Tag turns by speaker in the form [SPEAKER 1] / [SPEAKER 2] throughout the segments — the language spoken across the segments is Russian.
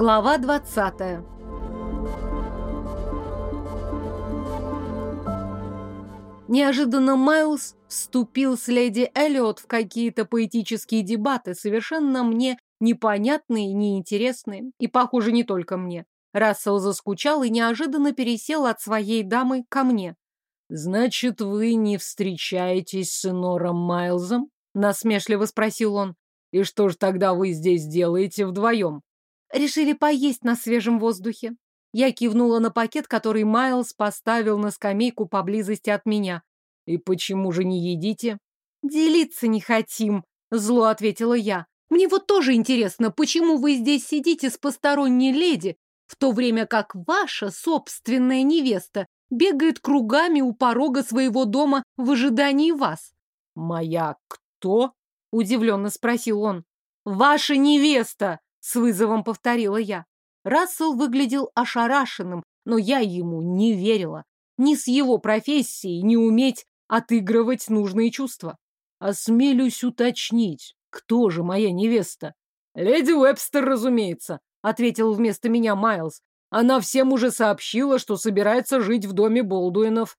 [SPEAKER 1] Глава 20 Неожиданно Майлз вступил с леди Эллиот в какие-то поэтические дебаты, совершенно мне непонятные и неинтересные, и, похоже, не только мне. Рассел заскучал и неожиданно пересел от своей дамы ко мне.
[SPEAKER 2] «Значит, вы не встречаетесь с Энором Майлзом?» — насмешливо спросил он. «И что ж тогда вы здесь делаете вдвоем?»
[SPEAKER 1] Решили поесть на свежем воздухе. Я кивнула на пакет, который Майлз поставил на скамейку поблизости от меня.
[SPEAKER 2] «И почему же не едите?»
[SPEAKER 1] «Делиться не хотим», — зло ответила я. «Мне вот тоже интересно, почему вы здесь сидите с посторонней леди, в то время как ваша собственная невеста бегает кругами у порога своего дома в ожидании вас?»
[SPEAKER 2] «Моя кто?» — удивленно спросил он.
[SPEAKER 1] «Ваша невеста!» С вызовом повторила я. Рассел выглядел ошарашенным, но я ему не верила. Ни с его профессией не уметь отыгрывать нужные чувства.
[SPEAKER 2] Осмелюсь уточнить, кто же моя невеста?
[SPEAKER 1] Леди Уэбстер, разумеется, ответил вместо меня Майлз. Она всем уже сообщила, что собирается жить в доме Болдуинов.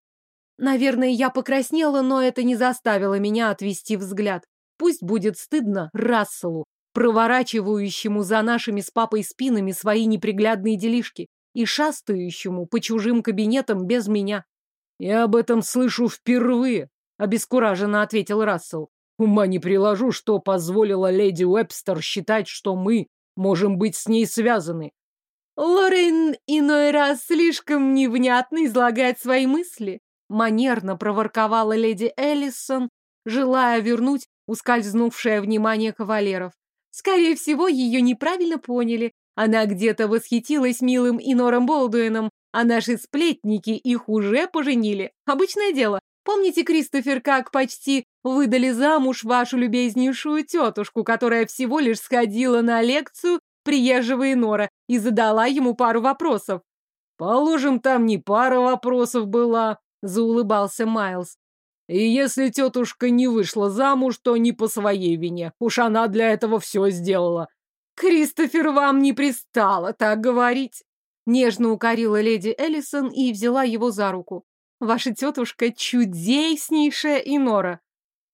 [SPEAKER 1] Наверное, я покраснела, но это не заставило меня отвести взгляд. Пусть будет стыдно Расселу, проворачивающему за нашими с папой спинами свои неприглядные делишки и шастающему по чужим кабинетам без меня.
[SPEAKER 2] «Я об этом слышу впервые», — обескураженно ответил Рассел. «Ума не приложу, что позволила леди Уэбстер считать, что мы можем быть с ней связаны».
[SPEAKER 1] Лорен иной раз слишком невнятно излагает свои мысли, манерно проворковала леди Эллисон, желая вернуть ускользнувшее внимание кавалеров. Скорее всего, ее неправильно поняли. Она где-то восхитилась милым Инором Болдуином, а наши сплетники их уже поженили. Обычное дело. Помните, Кристофер, как почти выдали замуж вашу любезнейшую тетушку, которая всего лишь сходила на лекцию приезжего Инора и задала ему пару вопросов?
[SPEAKER 2] Положим, там не пара вопросов была, заулыбался Майлз. И если тетушка не вышла замуж, то не по своей вине. Уж она для этого все сделала.
[SPEAKER 1] Кристофер, вам не пристало так говорить. Нежно укорила леди Эллисон и взяла его за руку. Ваша тетушка чудеснейшая Инора.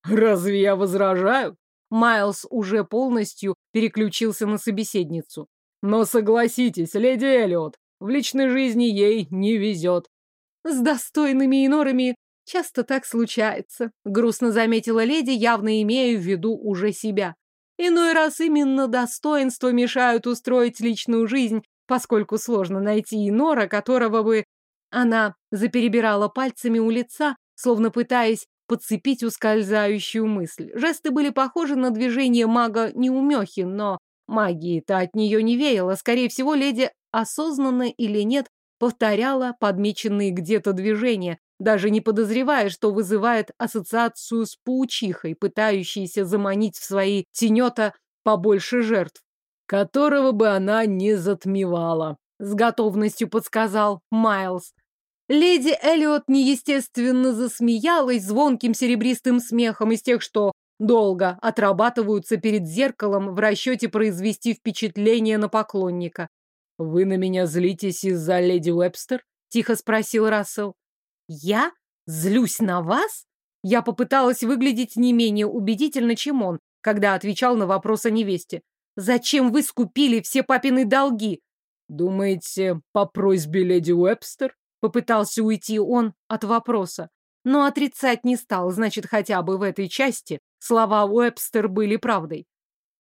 [SPEAKER 2] Разве я возражаю?
[SPEAKER 1] Майлз уже полностью переключился на собеседницу.
[SPEAKER 2] Но согласитесь, леди Эллиот, в личной жизни ей не везет.
[SPEAKER 1] С достойными инорами Часто так случается, грустно заметила леди, явно имея в виду уже себя. Иной раз именно достоинства мешают устроить личную жизнь, поскольку сложно найти инора, которого бы... Она заперебирала пальцами у лица, словно пытаясь подцепить ускользающую мысль. Жесты были похожи на движение мага неумехи, но магии-то от нее не веяло. Скорее всего, леди, осознанно или нет, повторяла подмеченные где-то движения, даже не подозревая, что вызывает ассоциацию с паучихой, пытающейся заманить в свои тенета побольше жертв.
[SPEAKER 2] Которого бы она не затмевала, с готовностью подсказал Майлз.
[SPEAKER 1] Леди Эллиот неестественно засмеялась звонким серебристым смехом из тех, что долго отрабатываются перед зеркалом в расчете произвести впечатление на поклонника.
[SPEAKER 2] «Вы на меня злитесь из-за леди Уэбстер?» — тихо спросил Рассел.
[SPEAKER 1] Я? Злюсь на вас? Я попыталась выглядеть не менее убедительно, чем он, когда отвечал на вопрос о невесте. Зачем вы скупили все папины долги?
[SPEAKER 2] Думаете, по просьбе леди Уэбстер? Попытался уйти он от вопроса.
[SPEAKER 1] Но отрицать не стал, значит, хотя бы в этой части слова Уэбстер были правдой.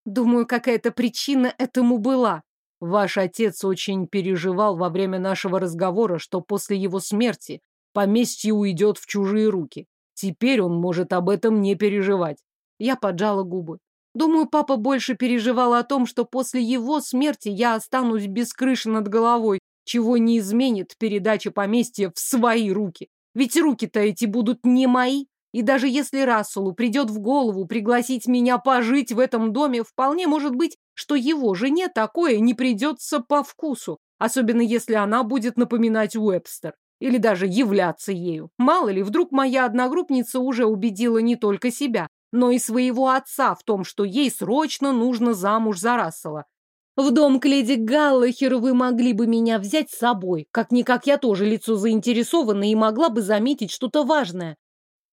[SPEAKER 1] Думаю, какая-то причина этому была.
[SPEAKER 2] Ваш отец очень переживал во время нашего разговора, что после его смерти поместье уйдет в чужие руки. Теперь он может об этом не переживать.
[SPEAKER 1] Я поджала губы. Думаю, папа больше переживал о том, что после его смерти я останусь без крыши над головой, чего не изменит передача поместья в свои руки. Ведь руки-то эти будут не мои. И даже если Расселу придет в голову пригласить меня пожить в этом доме, вполне может быть, что его жене такое не придется по вкусу, особенно если она будет напоминать Уэбстер. Или даже являться ею. Мало ли, вдруг моя одногруппница уже убедила не только себя, но и своего отца в том, что ей срочно нужно замуж за Рассела. В дом к леди Галлахер вы могли бы меня взять с собой. Как-никак я тоже лицо заинтересованное и могла бы заметить что-то важное.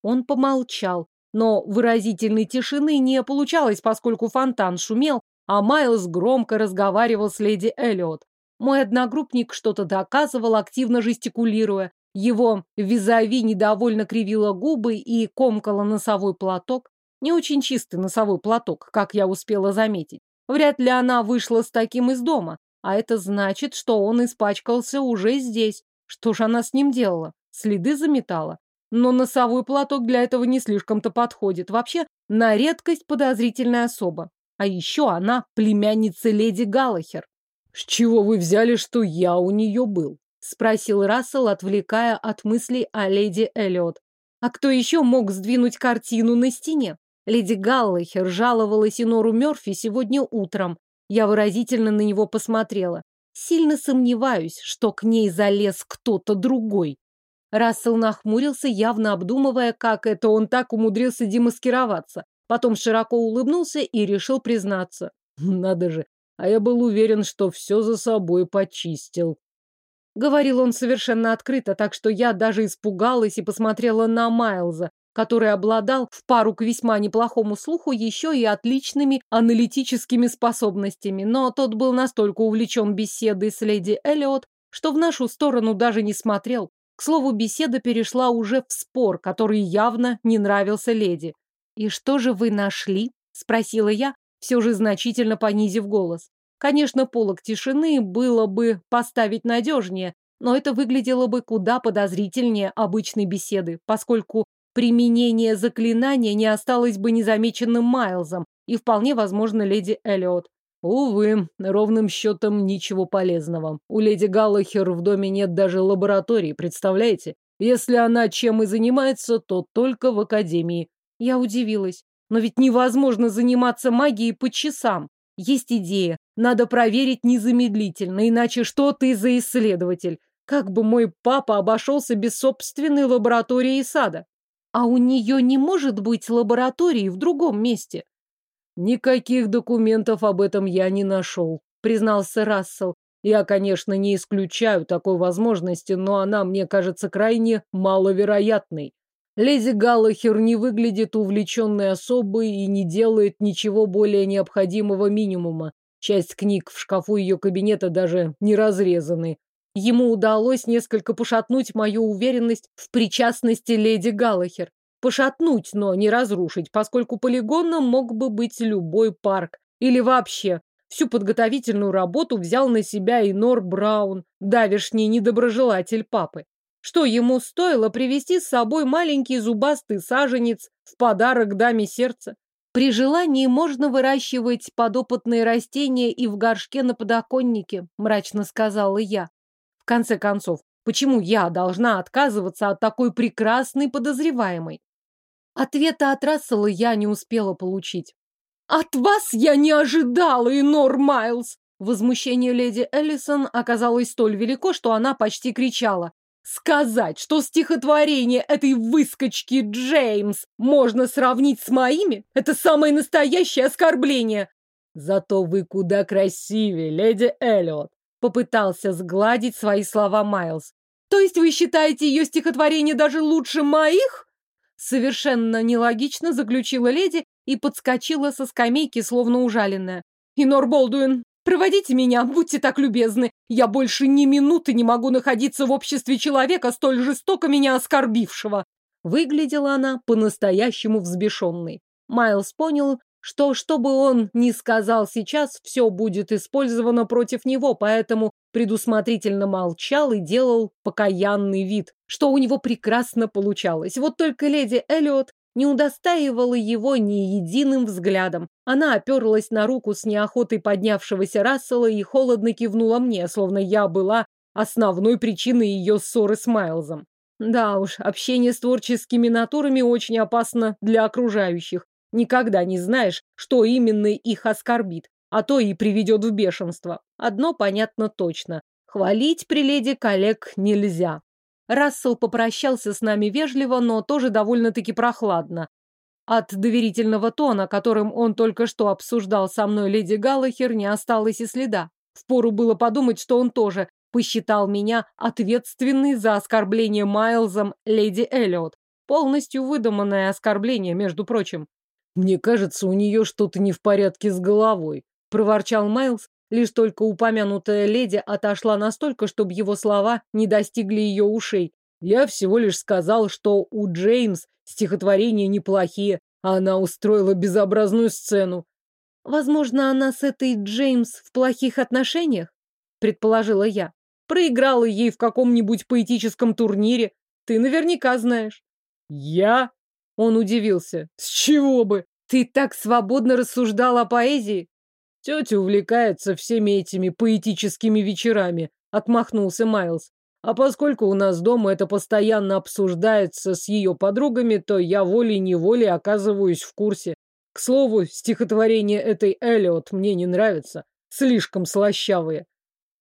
[SPEAKER 1] Он помолчал, но выразительной тишины не получалось, поскольку фонтан шумел, а Майлз громко разговаривал с леди Эллиот. Мой одногруппник что-то доказывал, активно жестикулируя. Его визави недовольно кривила губы и комкала носовой платок. Не очень чистый носовой платок, как я успела заметить. Вряд ли она вышла с таким из дома, а это значит, что он испачкался уже здесь. Что же она с ним делала? Следы заметала. Но носовой платок для этого не слишком-то подходит. Вообще, на редкость подозрительная особа. А еще она племянница леди Галлахер.
[SPEAKER 2] «С чего вы взяли, что я у нее был?»
[SPEAKER 1] — спросил Рассел, отвлекая от мыслей о леди Эллиот. А кто еще мог сдвинуть картину на стене? Леди Галлахер жаловалась Инору Мёрфи сегодня утром. Я выразительно на него посмотрела. Сильно сомневаюсь, что к ней залез кто-то другой. Рассел нахмурился, явно обдумывая, как это он так умудрился демаскироваться. Потом широко улыбнулся и решил признаться.
[SPEAKER 2] Надо же, а я был уверен, что все за собой почистил.
[SPEAKER 1] Говорил он совершенно открыто, так что я даже испугалась и посмотрела на Майлза, который обладал в пару к весьма неплохому слуху еще и отличными аналитическими способностями, но тот был настолько увлечен беседой с леди Эллиот, что в нашу сторону даже не смотрел. К слову, беседа перешла уже в спор, который явно не нравился леди. «И что же вы нашли?» — спросила я, все же значительно понизив голос. Конечно, полок тишины было бы поставить надежнее, но это выглядело бы куда подозрительнее обычной беседы, поскольку применение заклинания не осталось бы незамеченным Майлзом и вполне возможно леди Эллиот.
[SPEAKER 2] Увы, ровным счетом ничего полезного. У леди Галлахер в доме нет даже лаборатории, представляете? Если она чем и занимается, то только в академии.
[SPEAKER 1] Я удивилась. Но ведь невозможно заниматься магией по часам. Есть идея. Надо проверить незамедлительно, иначе что ты за исследователь? Как бы мой папа обошелся без собственной лаборатории и сада? А у нее не может быть лаборатории в другом месте.
[SPEAKER 2] Никаких документов об этом я не нашел, признался Рассел. Я, конечно, не исключаю такой возможности, но она мне кажется крайне маловероятной. Леди Галлахер не выглядит увлеченной особой и не делает ничего более необходимого минимума. Часть книг в шкафу ее кабинета даже не разрезаны.
[SPEAKER 1] Ему удалось несколько пошатнуть мою уверенность в причастности леди Галлахер. Пошатнуть, но не разрушить, поскольку полигоном мог бы быть любой парк. Или вообще, всю подготовительную работу взял на себя и Нор Браун, давишний недоброжелатель папы. Что ему стоило привезти с собой маленький зубастый саженец в подарок даме сердца? При желании можно выращивать подопытные растения и в горшке на подоконнике, мрачно сказала я. В конце концов, почему я должна отказываться от такой прекрасной подозреваемой? Ответа от Рассела я не успела получить. «От вас я не ожидала, Инор Майлз!» Возмущение леди Эллисон оказалось столь велико, что она почти кричала. «Сказать, что стихотворение этой выскочки Джеймс можно сравнить с моими, это самое настоящее оскорбление!»
[SPEAKER 2] «Зато вы куда красивее, леди Эллиот!» Попытался сгладить свои слова Майлз.
[SPEAKER 1] То есть вы считаете ее стихотворение даже лучше моих? Совершенно нелогично заключила леди и подскочила со скамейки, словно ужаленная. Инор Болдуин, проводите меня, будьте так любезны. Я больше ни минуты не могу находиться в обществе человека, столь жестоко меня оскорбившего. Выглядела она по-настоящему взбешенной. Майлз понял, что, что бы он ни сказал сейчас, все будет использовано против него, поэтому предусмотрительно молчал и делал покаянный вид, что у него прекрасно получалось. Вот только леди Эллиот не удостаивала его ни единым взглядом. Она оперлась на руку с неохотой поднявшегося Рассела и холодно кивнула мне, словно я была основной причиной ее ссоры с Майлзом. Да уж, общение с творческими натурами очень опасно для окружающих. Никогда не знаешь, что именно их оскорбит, а то и приведет в бешенство. Одно понятно точно. Хвалить при леди коллег нельзя. Рассел попрощался с нами вежливо, но тоже довольно-таки прохладно. От доверительного тона, которым он только что обсуждал со мной леди Галлахер, не осталось и следа. Впору было подумать, что он тоже посчитал меня ответственной за оскорбление Майлзом леди Эллиот. Полностью выдуманное оскорбление, между прочим.
[SPEAKER 2] «Мне кажется, у нее что-то не в порядке с головой», — проворчал Майлз, лишь только упомянутая леди отошла настолько, чтобы его слова не достигли ее ушей. «Я всего лишь сказал, что у Джеймс стихотворения неплохие, а она устроила безобразную сцену».
[SPEAKER 1] «Возможно, она с этой Джеймс в плохих отношениях?» — предположила я. «Проиграла ей в каком-нибудь поэтическом турнире. Ты наверняка знаешь».
[SPEAKER 2] «Я?»
[SPEAKER 1] Он удивился.
[SPEAKER 2] «С чего бы?
[SPEAKER 1] Ты так свободно рассуждал о поэзии?»
[SPEAKER 2] «Тетя увлекается всеми этими поэтическими вечерами», — отмахнулся Майлз. «А поскольку у нас дома это постоянно обсуждается с ее подругами, то я волей-неволей оказываюсь в курсе. К слову, стихотворение этой Эллиот мне не нравится. Слишком слащавые».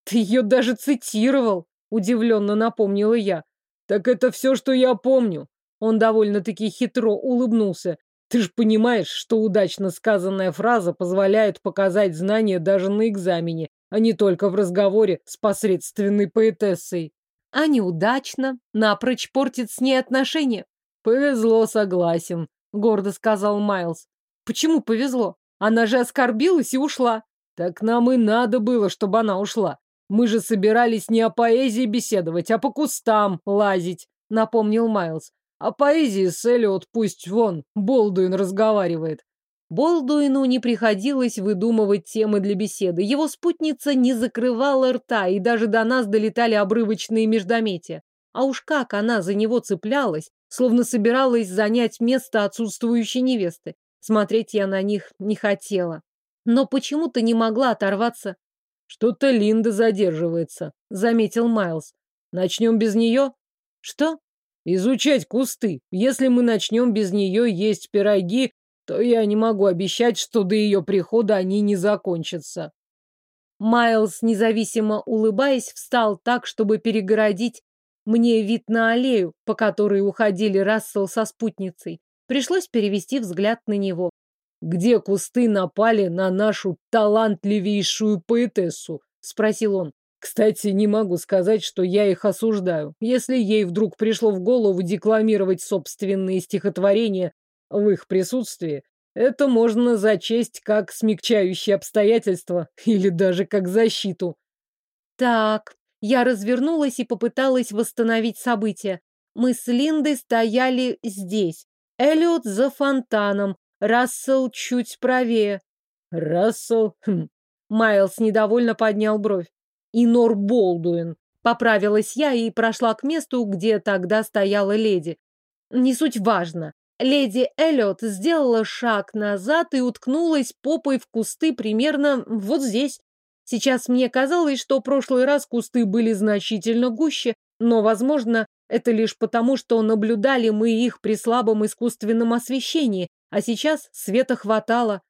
[SPEAKER 1] «Ты ее даже цитировал», — удивленно напомнила я.
[SPEAKER 2] «Так это все, что я помню. Он довольно-таки хитро улыбнулся. Ты же понимаешь, что удачно сказанная фраза позволяет показать знания даже на экзамене, а не только в разговоре с посредственной поэтессой.
[SPEAKER 1] А неудачно, напрочь портит с ней отношения.
[SPEAKER 2] Повезло, согласен, гордо сказал Майлз.
[SPEAKER 1] Почему повезло? Она же оскорбилась и ушла.
[SPEAKER 2] Так нам и надо было, чтобы она ушла. Мы же собирались не о поэзии беседовать, а по кустам лазить, напомнил Майлз. А поэзии с Эллиот пусть вон, Болдуин разговаривает.
[SPEAKER 1] Болдуину не приходилось выдумывать темы для беседы. Его спутница не закрывала рта, и даже до нас долетали обрывочные междометия. А уж как она за него цеплялась, словно собиралась занять место отсутствующей невесты. Смотреть я на них не хотела. Но почему-то не могла оторваться.
[SPEAKER 2] Что-то Линда задерживается, заметил Майлз. Начнем без нее?
[SPEAKER 1] Что?
[SPEAKER 2] Изучать кусты. Если мы начнем без нее есть пироги, то я не могу обещать, что до ее прихода они не закончатся.
[SPEAKER 1] Майлз, независимо улыбаясь, встал так, чтобы перегородить мне вид на аллею, по которой уходили Рассел со спутницей. Пришлось перевести взгляд на него.
[SPEAKER 2] «Где кусты напали на нашу талантливейшую поэтессу?» — спросил он. Кстати, не могу сказать, что я их осуждаю. Если ей вдруг пришло в голову декламировать собственные стихотворения в их присутствии, это можно зачесть как смягчающее обстоятельство или даже как защиту.
[SPEAKER 1] Так, я развернулась и попыталась восстановить события. Мы с Линдой стояли здесь. Эллиот за фонтаном, Рассел чуть правее.
[SPEAKER 2] Рассел? Хм.
[SPEAKER 1] Майлз недовольно поднял бровь и Нор Болдуин. Поправилась я и прошла к месту, где тогда стояла леди. Не суть важно. Леди Эллиот сделала шаг назад и уткнулась попой в кусты примерно вот здесь. Сейчас мне казалось, что в прошлый раз кусты были значительно гуще, но, возможно, это лишь потому, что наблюдали мы их при слабом искусственном освещении, а сейчас света хватало.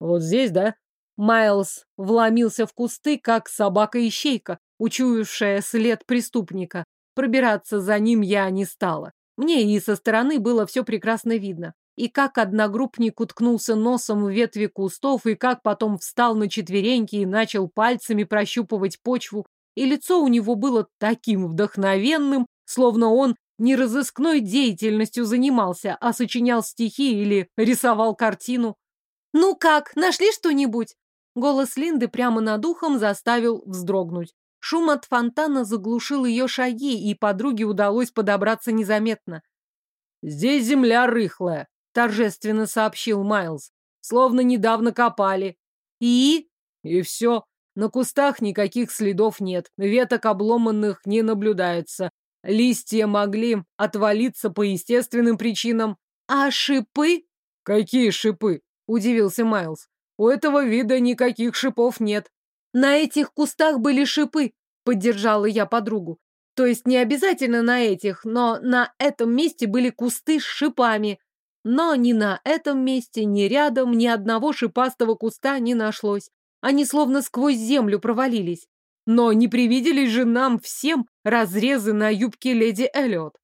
[SPEAKER 2] Вот здесь, да?
[SPEAKER 1] Майлз вломился в кусты, как собака-ищейка, учуявшая след преступника. Пробираться за ним я не стала. Мне и со стороны было все прекрасно видно. И как одногруппник уткнулся носом в ветви кустов, и как потом встал на четвереньки и начал пальцами прощупывать почву. И лицо у него было таким вдохновенным, словно он не разыскной деятельностью занимался, а сочинял стихи или рисовал картину. «Ну как, нашли что-нибудь?» Голос Линды прямо над ухом заставил вздрогнуть. Шум от фонтана заглушил ее шаги, и подруге удалось подобраться незаметно.
[SPEAKER 2] «Здесь земля рыхлая», — торжественно сообщил Майлз. «Словно недавно копали».
[SPEAKER 1] «И?»
[SPEAKER 2] «И все. На кустах никаких следов нет, веток обломанных не наблюдается. Листья могли отвалиться по естественным причинам».
[SPEAKER 1] «А шипы?»
[SPEAKER 2] «Какие шипы?» — удивился Майлз. У этого вида никаких шипов нет.
[SPEAKER 1] На этих кустах были шипы, поддержала я подругу. То есть не обязательно на этих, но на этом месте были кусты с шипами. Но ни на этом месте, ни рядом, ни одного шипастого куста не нашлось. Они словно сквозь землю провалились. Но не привиделись же нам всем разрезы на юбке леди Эллиот.